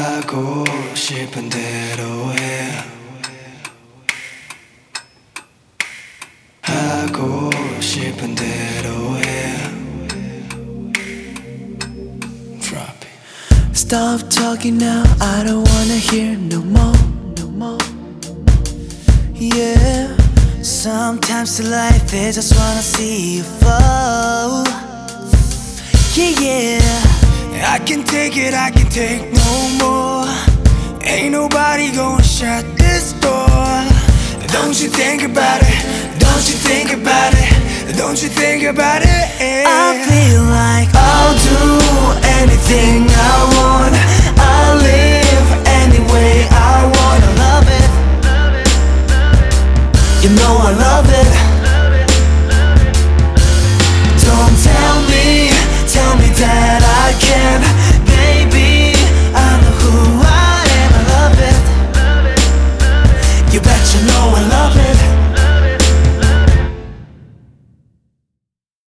하고 싶은 대로 해 하고 싶은 대로 해 Drop it Stop talking now, I don't wanna hear no more, no more. Yeah, sometimes in life I just wanna see you fall. Yeah, yeah. I can take it, I can take no more Ain't nobody gonna shut this door. Don't you think about it? Don't you think about it? Don't you think about it? I feel like I'll do anything I want. I'll live any way I wanna. Love it. You know I love it.